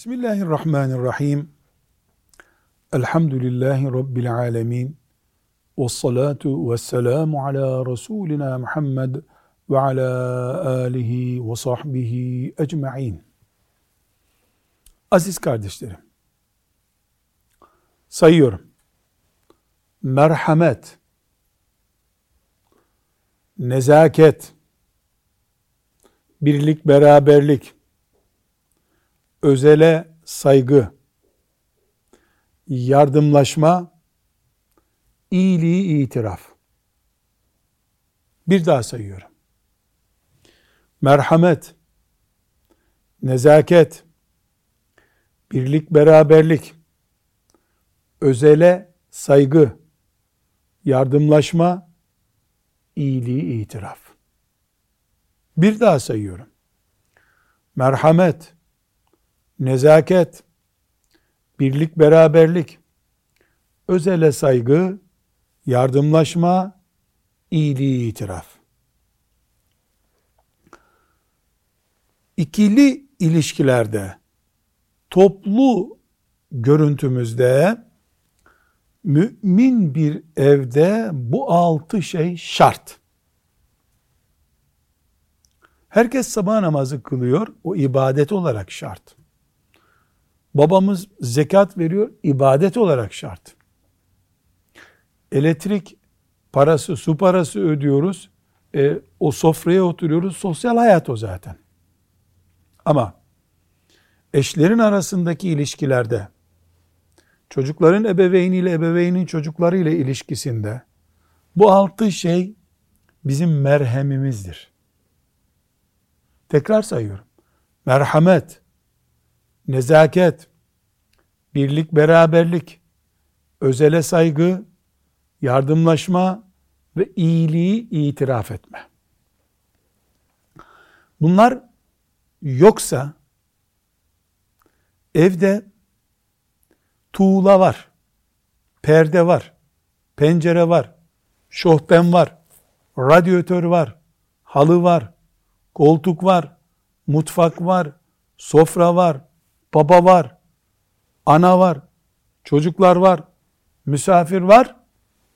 Bismillahirrahmanirrahim. Elhamdülillahi Rabbil alemin. Ve salatu ve selamu ala Resulina Muhammed ve ala alihi ve sahbihi ecma'in. Aziz kardeşlerim, sayıyorum. Merhamet, nezaket, birlik, beraberlik, özele saygı, yardımlaşma, iyiliği itiraf. Bir daha sayıyorum. Merhamet, nezaket, birlik beraberlik, özele saygı, yardımlaşma, iyiliği itiraf. Bir daha sayıyorum. Merhamet, nezaket, birlik beraberlik, özele saygı, yardımlaşma, iyiliği itiraf. İkili ilişkilerde, toplu görüntümüzde, mümin bir evde bu altı şey şart. Herkes sabah namazı kılıyor, o ibadet olarak şart. Babamız zekat veriyor, ibadet olarak şart. Elektrik parası, su parası ödüyoruz. E, o sofraya oturuyoruz. Sosyal hayat o zaten. Ama eşlerin arasındaki ilişkilerde, çocukların ebeveyniyle ebeveynin çocuklarıyla ilişkisinde bu altı şey bizim merhemimizdir. Tekrar sayıyorum. Merhamet, nezaket, birlik, beraberlik, özele saygı, yardımlaşma ve iyiliği itiraf etme. Bunlar yoksa evde tuğla var, perde var, pencere var, şohben var, radyatör var, halı var, koltuk var, mutfak var, sofra var, baba var, ana var, çocuklar var, misafir var,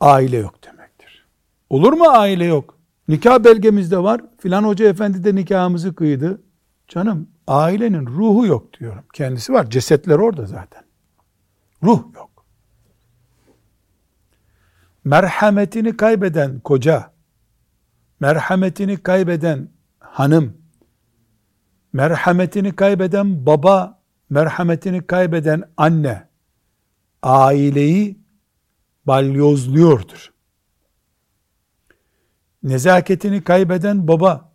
aile yok demektir. Olur mu aile yok? Nikah belgemizde var. Filan hoca efendi de nikahımızı kıydı. Canım ailenin ruhu yok diyorum. Kendisi var. Cesetler orada zaten. Ruh yok. Merhametini kaybeden koca, merhametini kaybeden hanım, merhametini kaybeden baba, merhametini kaybeden anne, aileyi balyozluyordur. Nezaketini kaybeden baba,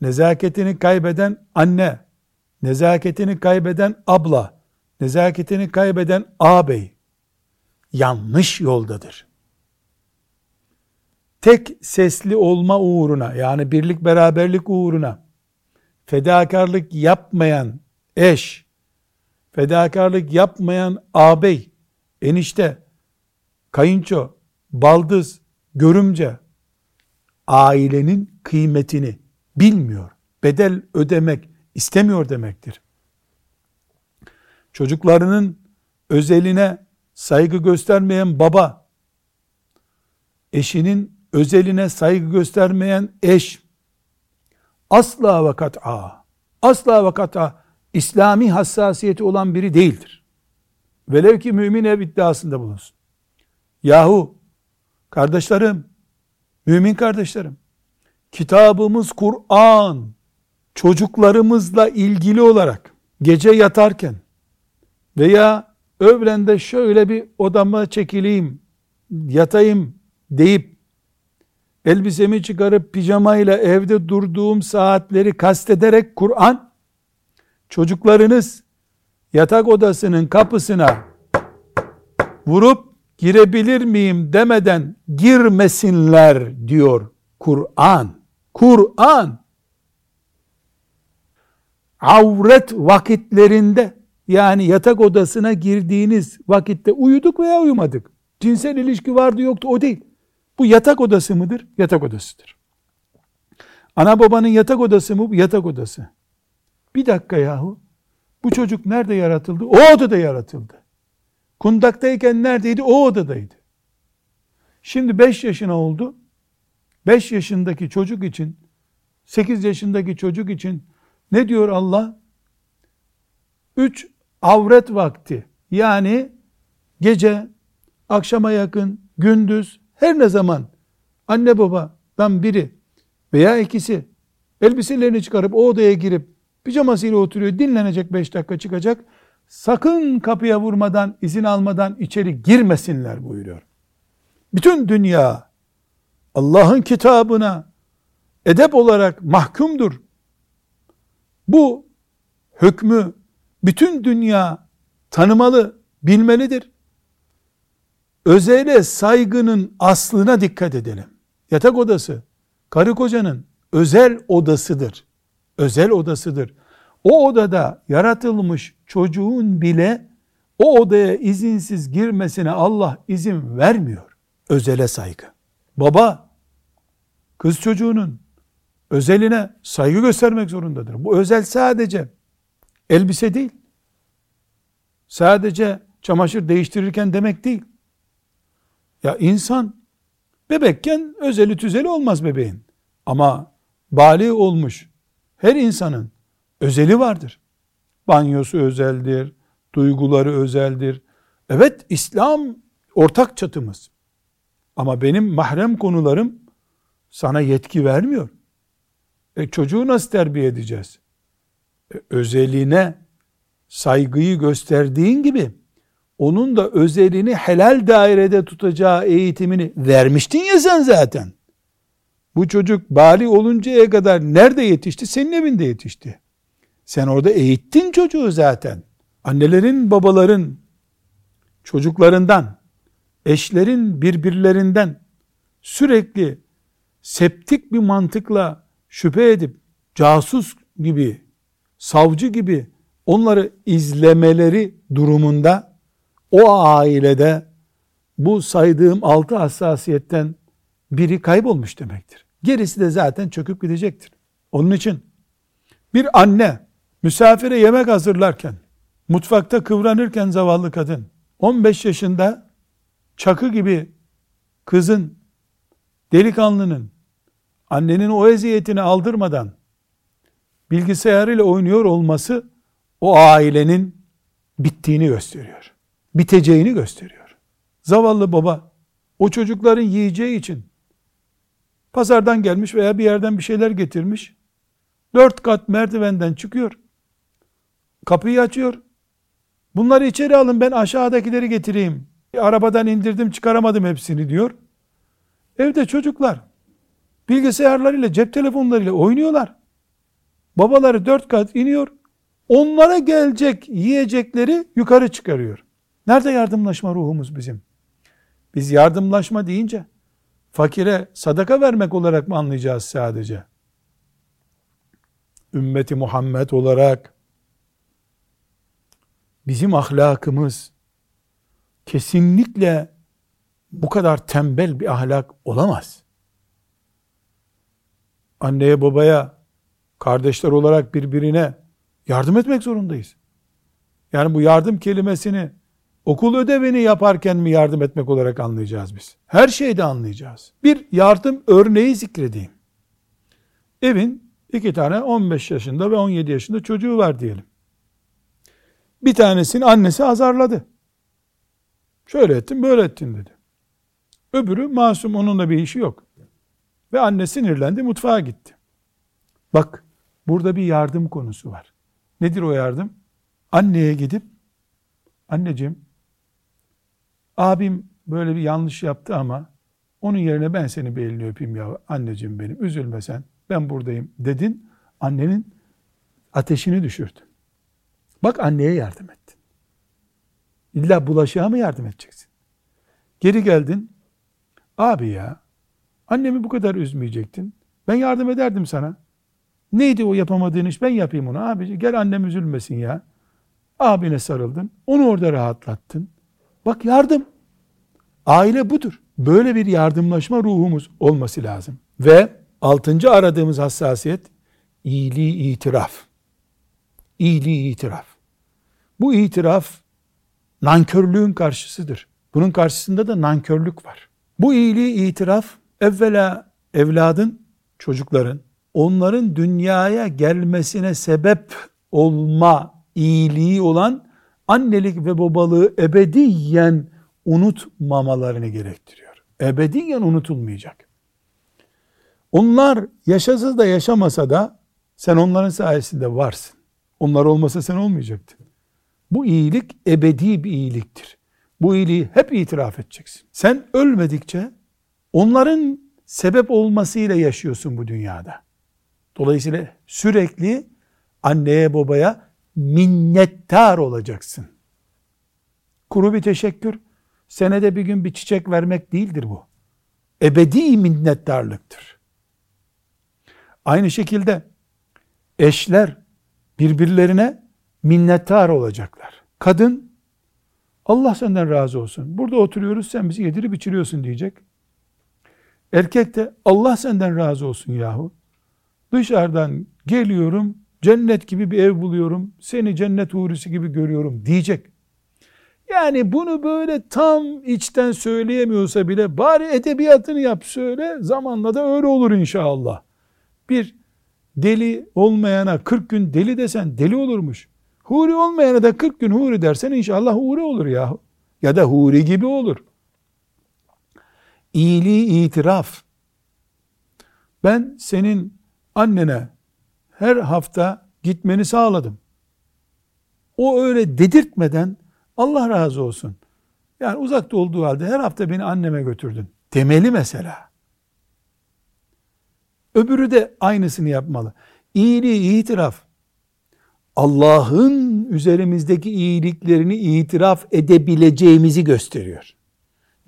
nezaketini kaybeden anne, nezaketini kaybeden abla, nezaketini kaybeden ağabey, yanlış yoldadır. Tek sesli olma uğruna, yani birlik beraberlik uğruna, fedakarlık yapmayan eş, fedakarlık yapmayan ağabey, enişte, kayınço, baldız, görümce, ailenin kıymetini bilmiyor. Bedel ödemek istemiyor demektir. Çocuklarının özeline saygı göstermeyen baba, eşinin özeline saygı göstermeyen eş, asla ve kat'a, asla ve kat'a İslami hassasiyeti olan biri değildir. Velev ki mümin ev iddiasında bulunsun. Yahu kardeşlerim, mümin kardeşlerim, kitabımız Kur'an, çocuklarımızla ilgili olarak gece yatarken veya öğlende şöyle bir odama çekileyim, yatayım deyip elbisemi çıkarıp pijamayla evde durduğum saatleri kastederek Kur'an çocuklarınız yatak odasının kapısına vurup girebilir miyim demeden girmesinler diyor Kur'an. Kur'an avret vakitlerinde yani yatak odasına girdiğiniz vakitte uyuduk veya uyumadık. Cinsel ilişki vardı yoktu o değil. Bu yatak odası mıdır? Yatak odasıdır. Ana babanın yatak odası mı? Yatak odası. Bir dakika yahu. Bu çocuk nerede yaratıldı? O odada yaratıldı. Kundaktayken neredeydi? O odadaydı. Şimdi 5 yaşına oldu. 5 yaşındaki çocuk için 8 yaşındaki çocuk için ne diyor Allah? 3 avret vakti yani gece, akşama yakın, gündüz her ne zaman anne babadan biri veya ikisi elbiselerini çıkarıp o odaya girip pijamasıyla oturuyor dinlenecek 5 dakika çıkacak sakın kapıya vurmadan izin almadan içeri girmesinler buyuruyor. Bütün dünya Allah'ın kitabına edep olarak mahkumdur. Bu hükmü bütün dünya tanımalı, bilmelidir. Özele saygının aslına dikkat edelim. Yatak odası, karı kocanın özel odasıdır. Özel odasıdır. O odada yaratılmış çocuğun bile o odaya izinsiz girmesine Allah izin vermiyor. Özele saygı. Baba kız çocuğunun özeline saygı göstermek zorundadır. Bu özel sadece elbise değil. Sadece çamaşır değiştirirken demek değil. Ya insan bebekken özeli tüzeli olmaz bebeğin. Ama bali olmuş her insanın özeli vardır. Banyosu özeldir, duyguları özeldir. Evet İslam ortak çatımız. Ama benim mahrem konularım sana yetki vermiyor. E çocuğu nasıl terbiye edeceğiz? E, özeline saygıyı gösterdiğin gibi onun da özelini helal dairede tutacağı eğitimini vermiştin ya sen zaten. Bu çocuk bali oluncaya kadar nerede yetişti? Senin evinde yetişti. Sen orada eğittin çocuğu zaten. Annelerin, babaların çocuklarından, eşlerin birbirlerinden sürekli septik bir mantıkla şüphe edip casus gibi, savcı gibi onları izlemeleri durumunda o ailede bu saydığım altı hassasiyetten biri kaybolmuş demektir. Gerisi de zaten çöküp gidecektir. Onun için bir anne misafire yemek hazırlarken, mutfakta kıvranırken zavallı kadın, 15 yaşında çakı gibi kızın, delikanlının, annenin o eziyetini aldırmadan bilgisayarıyla oynuyor olması o ailenin bittiğini gösteriyor. Biteceğini gösteriyor. Zavallı baba o çocukların yiyeceği için pazardan gelmiş veya bir yerden bir şeyler getirmiş. Dört kat merdivenden çıkıyor. Kapıyı açıyor. Bunları içeri alın ben aşağıdakileri getireyim. Arabadan indirdim çıkaramadım hepsini diyor. Evde çocuklar bilgisayarlarıyla cep telefonlarıyla oynuyorlar. Babaları dört kat iniyor. Onlara gelecek yiyecekleri yukarı çıkarıyor. Nerede yardımlaşma ruhumuz bizim? Biz yardımlaşma deyince fakire sadaka vermek olarak mı anlayacağız sadece? Ümmeti Muhammed olarak bizim ahlakımız kesinlikle bu kadar tembel bir ahlak olamaz. Anneye babaya kardeşler olarak birbirine yardım etmek zorundayız. Yani bu yardım kelimesini okul ödevini yaparken mi yardım etmek olarak anlayacağız biz? Her şeyde anlayacağız. Bir yardım örneği zikredeyim. Evin iki tane 15 yaşında ve 17 yaşında çocuğu var diyelim. Bir tanesini annesi azarladı. Şöyle ettin böyle ettin dedi. Öbürü masum onunla bir işi yok. Ve anne sinirlendi mutfağa gitti. Bak burada bir yardım konusu var. Nedir o yardım? Anneye gidip anneciğim abim böyle bir yanlış yaptı ama onun yerine ben seni bir elini öpeyim ya anneciğim benim üzülme sen ben buradayım dedin. Annenin ateşini düşürdün. Bak anneye yardım ettin. İlla bulaşığa mı yardım edeceksin? Geri geldin. Abi ya annemi bu kadar üzmeyecektin. Ben yardım ederdim sana. Neydi o yapamadığın iş? Ben yapayım onu. Abi gel annem üzülmesin ya. Abine sarıldın. Onu orada rahatlattın. Bak yardım. Aile budur. Böyle bir yardımlaşma ruhumuz olması lazım. Ve altıncı aradığımız hassasiyet iyiliği itiraf. İyiliği itiraf. Bu itiraf nankörlüğün karşısıdır. Bunun karşısında da nankörlük var. Bu iyiliği itiraf evvela evladın, çocukların onların dünyaya gelmesine sebep olma iyiliği olan annelik ve babalığı ebediyen unutmamalarını gerektiriyor. Ebediyen unutulmayacak. Onlar yaşasa da yaşamasa da sen onların sayesinde varsın. Onlar olmasa sen olmayacaktın. Bu iyilik ebedi bir iyiliktir. Bu iyiliği hep itiraf edeceksin. Sen ölmedikçe onların sebep olmasıyla yaşıyorsun bu dünyada. Dolayısıyla sürekli anneye babaya minnettar olacaksın. Kuru bir teşekkür, senede bir gün bir çiçek vermek değildir bu. Ebedi minnettarlıktır. Aynı şekilde eşler birbirlerine minnettar olacaklar. Kadın Allah senden razı olsun. Burada oturuyoruz sen bizi yedirip içiriyorsun diyecek. Erkek de Allah senden razı olsun yahu. Dışarıdan geliyorum cennet gibi bir ev buluyorum. Seni cennet hurisi gibi görüyorum diyecek. Yani bunu böyle tam içten söyleyemiyorsa bile bari edebiyatını yap söyle. Zamanla da öyle olur inşallah. Bir deli olmayana 40 gün deli desen deli olurmuş. Huri olmayana da 40 gün huri dersen inşallah huri olur ya. Ya da huri gibi olur. İyiliği itiraf. Ben senin annene her hafta gitmeni sağladım. O öyle dedirtmeden Allah razı olsun. Yani uzakta olduğu halde her hafta beni anneme götürdün. Demeli mesela. Öbürü de aynısını yapmalı. İyiliği itiraf. Allah'ın üzerimizdeki iyiliklerini itiraf edebileceğimizi gösteriyor.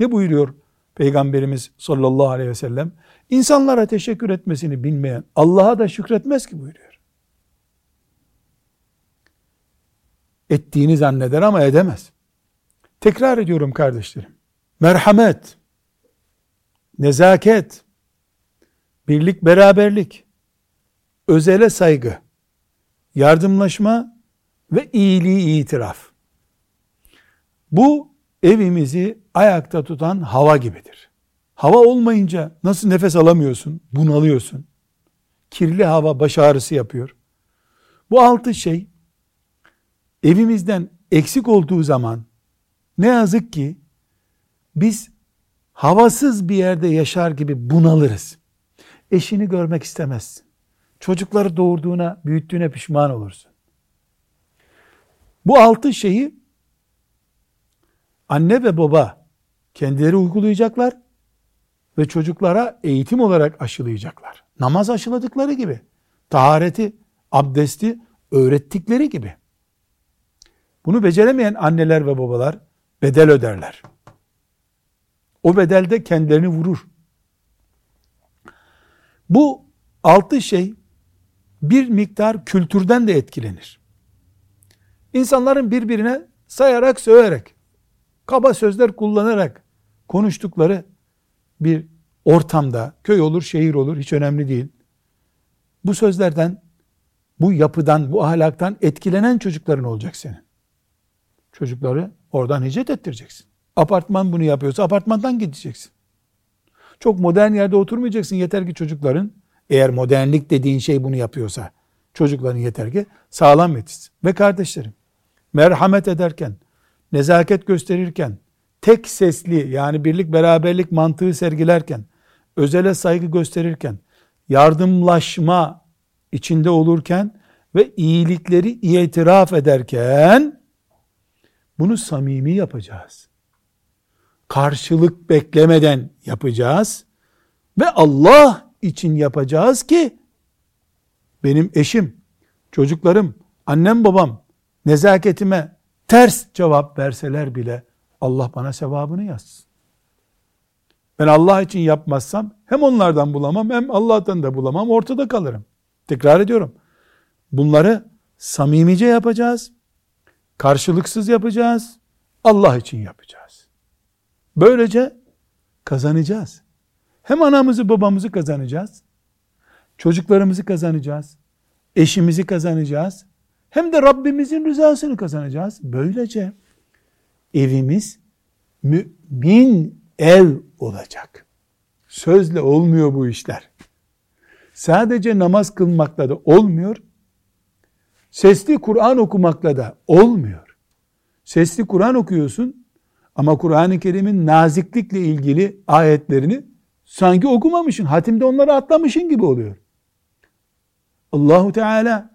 Ne buyuruyor Peygamberimiz sallallahu aleyhi ve sellem? İnsanlara teşekkür etmesini bilmeyen Allah'a da şükretmez ki buyuruyor. Ettiğini zanneder ama edemez. Tekrar ediyorum kardeşlerim. Merhamet, nezaket, birlik beraberlik, özele saygı, yardımlaşma ve iyiliği itiraf. Bu evimizi ayakta tutan hava gibidir. Hava olmayınca nasıl nefes alamıyorsun, bunalıyorsun. Kirli hava baş ağrısı yapıyor. Bu altı şey evimizden eksik olduğu zaman ne yazık ki biz havasız bir yerde yaşar gibi bunalırız. Eşini görmek istemezsin. Çocukları doğurduğuna, büyüttüğüne pişman olursun. Bu altı şeyi anne ve baba kendileri uygulayacaklar ve çocuklara eğitim olarak aşılayacaklar. Namaz aşıladıkları gibi, tahareti, abdesti öğrettikleri gibi. Bunu beceremeyen anneler ve babalar bedel öderler. O bedel de kendilerini vurur. Bu altı şey bir miktar kültürden de etkilenir. İnsanların birbirine sayarak söverek, kaba sözler kullanarak konuştukları bir ortamda, köy olur, şehir olur, hiç önemli değil. Bu sözlerden, bu yapıdan, bu ahlaktan etkilenen çocukların olacak senin. Çocukları oradan hicret ettireceksin. Apartman bunu yapıyorsa apartmandan gideceksin. Çok modern yerde oturmayacaksın. Yeter ki çocukların, eğer modernlik dediğin şey bunu yapıyorsa, çocukların yeter ki sağlam yetişsin. Ve kardeşlerim, merhamet ederken, nezaket gösterirken, tek sesli yani birlik beraberlik mantığı sergilerken, özele saygı gösterirken, yardımlaşma içinde olurken ve iyilikleri itiraf ederken bunu samimi yapacağız. Karşılık beklemeden yapacağız ve Allah için yapacağız ki benim eşim, çocuklarım, annem babam nezaketime ters cevap verseler bile Allah bana sevabını yazsın. Ben Allah için yapmazsam hem onlardan bulamam hem Allah'tan da bulamam ortada kalırım. Tekrar ediyorum. Bunları samimice yapacağız. Karşılıksız yapacağız. Allah için yapacağız. Böylece kazanacağız. Hem anamızı babamızı kazanacağız. Çocuklarımızı kazanacağız. Eşimizi kazanacağız. hem de Rabbimizin rızasını kazanacağız. Böylece evimiz mümin ev olacak. Sözle olmuyor bu işler. Sadece namaz kılmakla da olmuyor. Sesli Kur'an okumakla da olmuyor. Sesli Kur'an okuyorsun ama Kur'an-ı Kerim'in naziklikle ilgili ayetlerini sanki okumamışsın. Hatimde onları atlamışsın gibi oluyor. Allahu Teala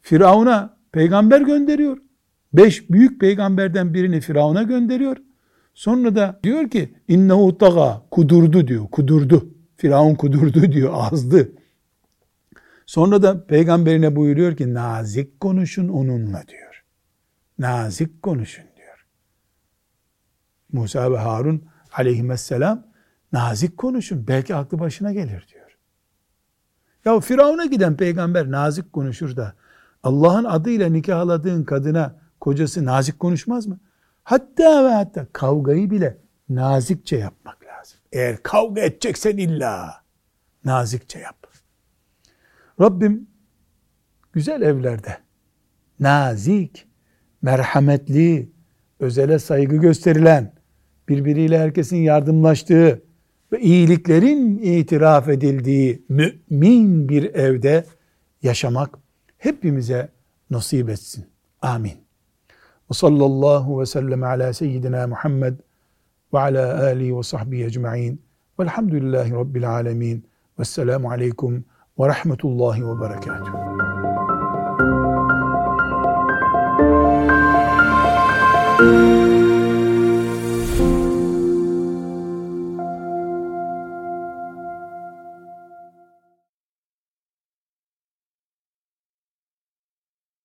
Firavun'a peygamber gönderiyor. Beş büyük peygamberden birini Firavun'a gönderiyor. Sonra da diyor ki innehu taga kudurdu diyor. Kudurdu. Firavun kudurdu diyor. Azdı. Sonra da peygamberine buyuruyor ki nazik konuşun onunla diyor. Nazik konuşun diyor. Musa ve Harun aleyhisselam nazik konuşun. Belki aklı başına gelir diyor. Ya Firavun'a giden peygamber nazik konuşur da Allah'ın adıyla nikahladığın kadına kocası nazik konuşmaz mı? Hatta ve hatta kavgayı bile nazikçe yapmak lazım. Eğer kavga edeceksen illa nazikçe yap. Rabbim güzel evlerde nazik, merhametli, özele saygı gösterilen, birbiriyle herkesin yardımlaştığı ve iyiliklerin itiraf edildiği mümin bir evde yaşamak hepimize nasip etsin. Amin. Ve sallallahu ve sellem ala seyyidina Muhammed ve ala alihi ve sahbihi ecma'in. Velhamdülillahi Rabbil alemin. Vesselamu aleyküm ورحمة الله وبركاته.